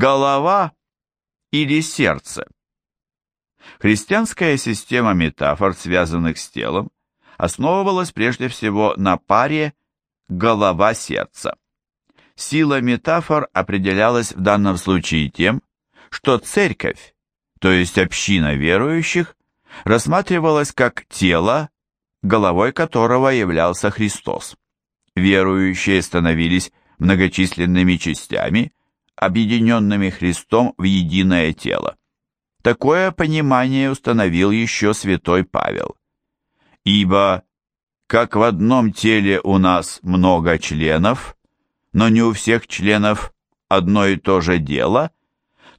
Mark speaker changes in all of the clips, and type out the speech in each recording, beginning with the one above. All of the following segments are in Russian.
Speaker 1: Голова или сердце? Христианская система метафор, связанных с телом, основывалась прежде всего на паре голова-сердце. Сила метафор определялась в данном случае тем, что церковь, то есть община верующих, рассматривалась как тело, головой которого являлся Христос. Верующие становились многочисленными частями, объединенными Христом в единое тело. Такое понимание установил еще святой Павел. «Ибо, как в одном теле у нас много членов, но не у всех членов одно и то же дело,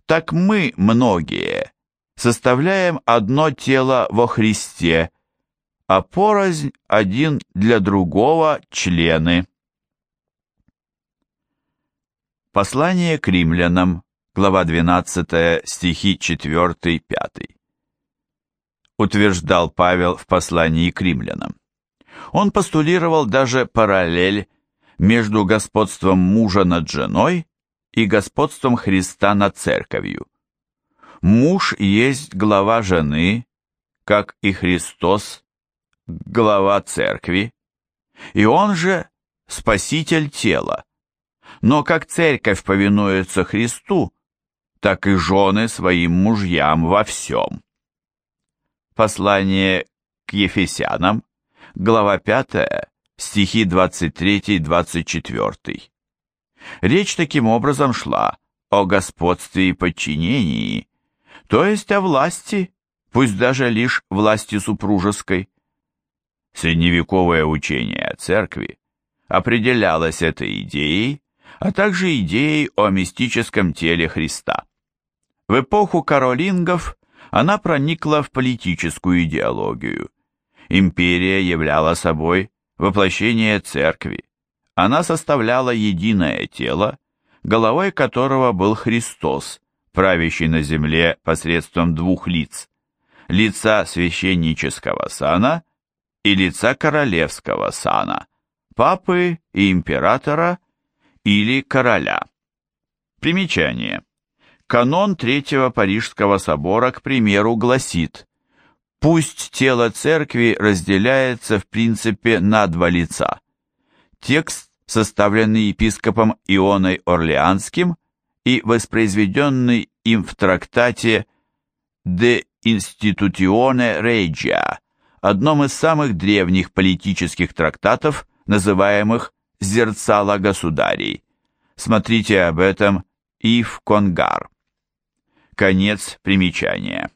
Speaker 1: так мы, многие, составляем одно тело во Христе, а порознь один для другого члены. Послание к римлянам, глава 12, стихи 4-5. Утверждал Павел в послании к римлянам. Он постулировал даже параллель между господством мужа над женой и господством Христа над церковью. Муж есть глава жены, как и Христос, глава церкви, и он же спаситель тела. Но как церковь повинуется Христу, так и жены своим мужьям во всем. Послание к Ефесянам, глава 5, стихи 23-24. Речь таким образом шла о господстве и подчинении, то есть о власти, пусть даже лишь власти супружеской. Средневековое учение о церкви определялось этой идеей, а также идеей о мистическом теле Христа. В эпоху каролингов она проникла в политическую идеологию. Империя являла собой воплощение церкви. Она составляла единое тело, головой которого был Христос, правящий на земле посредством двух лиц, лица священнического сана и лица королевского сана, папы и императора или короля. Примечание. Канон Третьего Парижского собора, к примеру, гласит Пусть тело церкви разделяется в принципе на два лица. Текст, составленный епископом Ионой Орлеанским и воспроизведенный им в трактате «De Institutione Regia», одном из самых древних политических трактатов, называемых «Зерцало государей». Смотрите об этом Ив Конгар. Конец примечания.